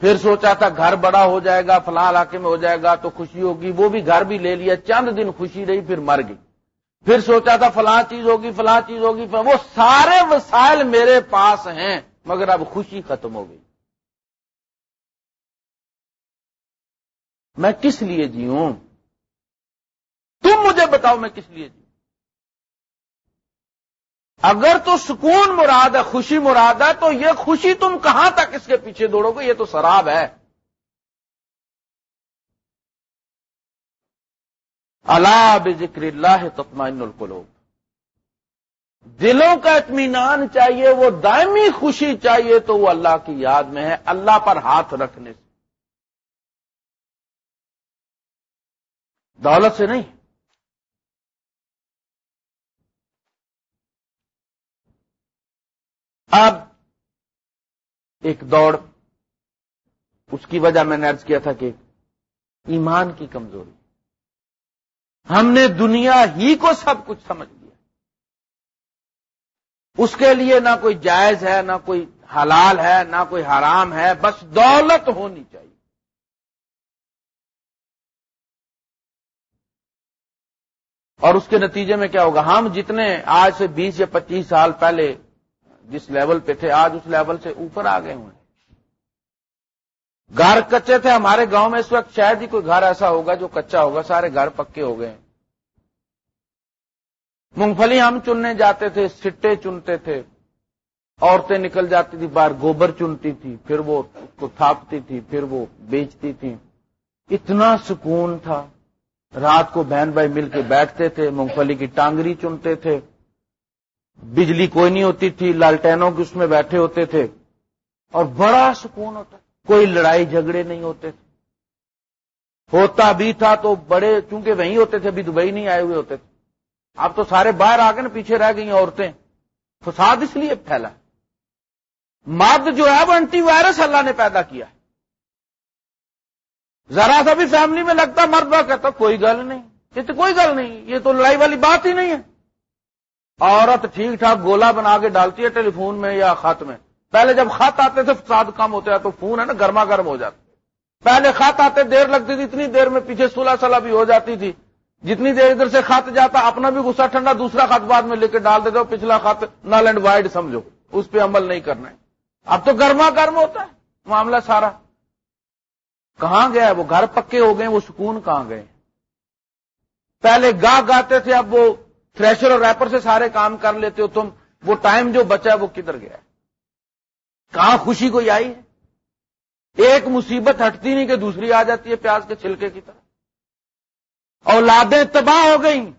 پھر سوچا تھا گھر بڑا ہو جائے گا، فلاں علاقے میں ہو جائے گا تو خوشی ہوگی، وہ بھی گھر بھی لے لیا، چند دن خوشی رہی، پھر مر گئی۔ پھر سوچا تھا فلاں چیز ہوگی، فلاں چیز ہوگی وہ سارے وسائل میرے پاس ہیں، مگر اب خوشی ختم ہو گئی۔ میں کس لیے جیوں تم مجھے بتاؤ میں کس لیے جیوں اگر تو سکون مراد ہے، خوشی مراد ہے، تو یہ خوشی تم کہاں تک اس کے پیچھے دوڑو گے؟ یہ تو شراب ہے۔ اللہ بکر اللہ تطمئن القلوب۔ دلوں کا اطمینان چاہیے، وہ دائمی خوشی چاہیے تو وہ اللہ کی یاد میں ہے، اللہ پر ہاتھ رکھنے سے۔ دولت سے نہیں۔ اب ایک دوڑ، اس کی وجہ میں نے ارض کیا تھا کہ ایمان کی کمزوری۔ ہم نے دنیا ہی کو سب کچھ سمجھ لیا۔ اس کے لیے نہ کوئی جائز ہے، نہ کوئی حلال ہے، نہ کوئی حرام ہے، بس دولت ہونی چاہیے۔ اور اس کے نتیجے میں کیا ہوگا؟ ہم جتنے آج سے بیس یا پچیس سال پہلے جس لیول پہ تھے، آج اس لیول سے اوپر آ گئے ہوئے گھر کچے تھے، ہمارے گاؤں میں اس وقت شاید ہی کوئی گھر ایسا ہوگا جو کچا ہوگا، سارے گھر پکے ہو گئے مونگ پھلی ہم چننے جاتے تھے، سٹے چنتے تھے۔ عورتیں نکل جاتی تھی باہر گوبر چنتی تھی، پھر وہ اس کو تھاپتی تھی، پھر وہ بیچتی تھی اتنا سکون تھا۔ رات کو بہن بھائی مل کے بیٹھتے تھے مونگ پھلی کی ٹانگری چنتے تھے۔ بجلی کوئی نہیں ہوتی تھی، لالٹینوں کی اس میں بیٹھے ہوتے تھے۔ اور بڑا سکون ہوتا کوئی لڑائی جھگڑے نہیں ہوتے تھے۔ ہوتا بھی تھا تو بڑے، چونکہ وہیں ہوتے تھے، ابھی دبئی نہیں آئے ہوئے ہوتے تھے۔ اب تو سارے باہر آ کے نا، پیچھے رہ گئی عورتیں۔ فساد اس لیے پھیلا۔ مد جو ہے، وہ اینٹی وائرس اللہ نے پیدا کیا ذرا سا بھی فیملی میں لگتا، مرد کہتا، کوئی گل نہیں۔ یہ تو کوئی گل نہیں، یہ تو لڑائی والی بات ہی نہیں ہے۔ عورت ٹھیک ٹھاک گولا بنا کے ڈالتی ہے ٹیلی فون میں یا خط میں۔ پہلے جب خط آتے تھے فساد کم ہوتا ہے تو فون ہے نا گرما گرم ہو جاتا پہلے خط آتے دیر لگتی تھی، اتنی دیر میں پیچھے سولہ سالہ بھی ہو جاتی تھی۔ جتنی دیر ادھر سے خط جاتا، اپنا بھی غصہ ٹھنڈا دوسرا خط بعد میں لے کے ڈال دیتے ہو، پچھلا خط نل اینڈ وائڈ سمجھو۔ اس پہ عمل نہیں کرنا ہے۔ اب تو گرما گرم ہوتا ہے، معاملہ سارا۔ کہاں گیا وہ؟ گھر پکے ہو گئے، وہ سکون کہاں گئے؟ پہلے گاہ گاتے تھے، اب وہ تھریشر اور ریپر سے سارے کام کر لیتے ہو تم، وہ ٹائم جو بچا ہے وہ کدھر گیا؟ کہاں خوشی کوئی آئی؟ ہے ایک مصیبت ہٹتی نہیں کہ دوسری آ جاتی ہے پیاز کے چھلکے کی طرح۔ اولادیں تباہ ہو گئیں،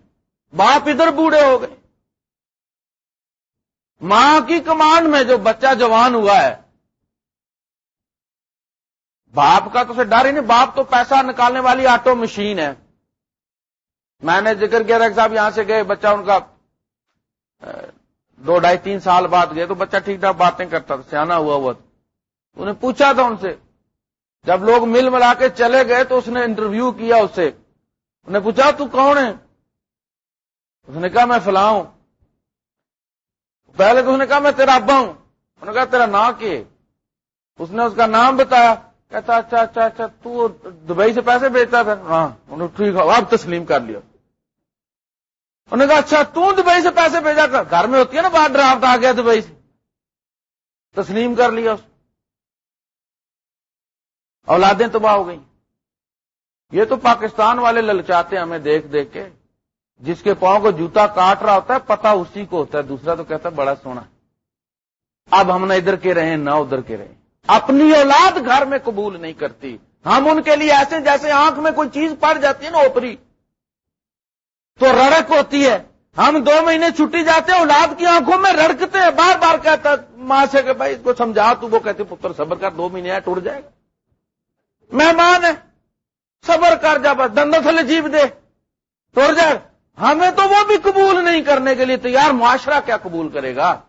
باپ ادھر بوڑھے ہو گئے۔ ماں کی کمانڈ میں جو بچہ جوان ہوا ہے، باپ کا تو اسے ڈر ہی نہیں، باپ تو پیسہ نکالنے والی آٹو مشین ہے۔ میں نے ذکر کیا تھا صاحب یہاں سے گئے، بچہ ان کا دو ڈھائی تین سال بعد گئے تو بچہ ٹھیک ٹھاک باتیں کرتا تھا، سیاح ہوا ہوا تھا۔ انہیں پوچھا تھا ان سے۔ جب لوگ مل ملا کے چلے گئے تو اس نے انٹرویو کیا اس سے انہیں پوچھا، تو کون ہے اس نے کہا، میں فلاں ہوں۔ پہلے تو اس نے کہا، میں تیرا ابا ہوں۔ انہوں نے کہا، تیرا نام کیا اس نے اس کا نام بتایا۔ کہتا اچھا اچھا اچھا تو دبئی سے پیسے بیچتا تھا؟ ہاں انہوں نے ٹھیک، اب تسلیم کر لیا۔ انہوں نے کہا اچھا تو دبئی سے پیسے بھیجا کر، گھر میں ہوتی ہے نا بات ڈرافٹ آ گیا دبئی سے۔ تسلیم کر لیا اس اولادیں تباہ ہو گئی یہ تو پاکستان والے للچاتے ہمیں دیکھ دیکھ کے۔ جس کے پاؤں کو جوتا کاٹ رہا ہوتا ہے پتا اسی کو ہوتا ہے۔ دوسرا تو کہتا ہے، بڑا سونا۔ اب ہم نہ ادھر کے رہے نہ ادھر کے رہے اپنی اولاد گھر میں قبول نہیں کرتی۔ ہم ان کے لیے ایسے جیسے آنکھ میں کوئی چیز پڑ جاتی ہے نا اوپری۔ تو رڑک ہوتی ہے۔ ہم دو مہینے چھٹی جاتے ہیں، اولاد کی آنکھوں میں رڑکتے ہیں۔ بار بار کہتا ماں سے کہ بھائی اس کو سمجھا، تو وہ کہتے پتر صبر کر، دو مہینے ٹوٹ جائے گا۔ مہمان ہے صبر کر جا بس دند تھلے جیب دے، ٹوٹ جائے۔ ہمیں تو وہ بھی قبول نہیں کرنے کے لیے تیار۔ معاشرہ کیا قبول کرے گا؟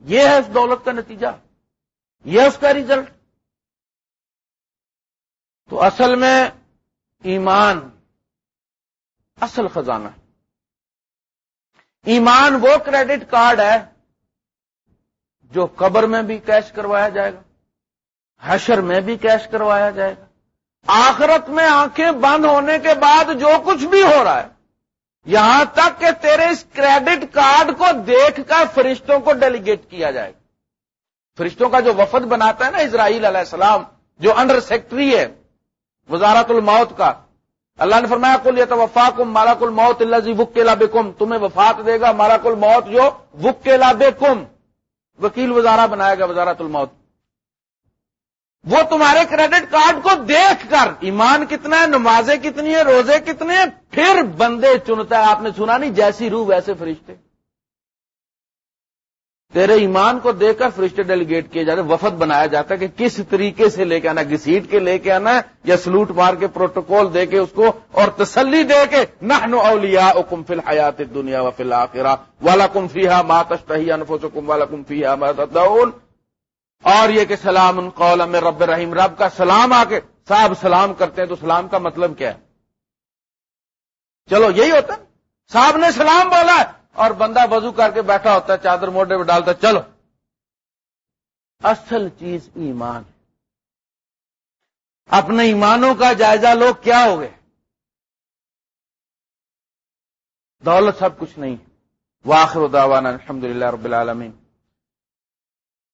یہ ہے اس دولت کا نتیجہ۔ یہ اس کا ریزلٹ تو اصل میں ایمان اصل خزانہ ایمان وہ کریڈٹ کارڈ ہے جو قبر میں بھی کیش کروایا جائے گا، حشر میں بھی کیش کروایا جائے گا۔ آخرت میں آنکھیں بند ہونے کے بعد جو کچھ بھی ہو رہا ہے، یہاں تک کہ تیرے اس کریڈٹ کارڈ کو دیکھ کر فرشتوں کو ڈیلیگیٹ کیا جائے گا۔ فرشتوں کا جو وفد بناتا ہے نا اسرائیل علیہ السلام، جو انڈر سیکٹری ہے، وزارت الموت کا اللہ نے فرمایا کل یہ تو مالک الموت کل موت اللہ جی وک کے کم تمہیں وفات دے گا مالک کل موت جو وک کے لابے کم وکیل وزارہ بنائے گا وزارت الموت۔ وہ تمہارے کریڈٹ کارڈ کو دیکھ کر ایمان کتنا ہے، نمازیں کتنی ہیں، روزے کتنے ہیں، پھر بندے چنتا ہے۔ آپ نے سنا نہیں، جیسی روح ویسے فرشتے۔ تیرے ایمان کو دیکھ کر فرشتے ڈیلیگیٹ کیے جاتے وفد بنایا جاتا ہے کہ کس طریقے سے لے کے آنا گسیٹ کے لے کے آنا ہے یا سلوٹ مار کے پروٹوکول دے کے اس کو اور تسلی دے کے نہ اولیا کم فل حیات دنیا و فل آخرا والا کم فیحا ماتشتہی انفسکم والا کم فیحا ماتدعون اور یہ کہ سلام قول میں رب رحیم، رب کا سلام آ کے صاحب سلام کرتے ہیں تو سلام کا مطلب کیا ہے؟ چلو یہی ہوتا صاحب نے سلام بولا ہے اور بندہ وضو کر کے بیٹھا ہوتا ہے، چادر موڈے پہ ڈالتا چلو۔ اصل چیز ایمان اپنے ایمانوں کا جائزہ لوگ کیا ہو گئے دولت سب کچھ نہیں۔ واخر دعوانا الحمد للہ رب العالمین۔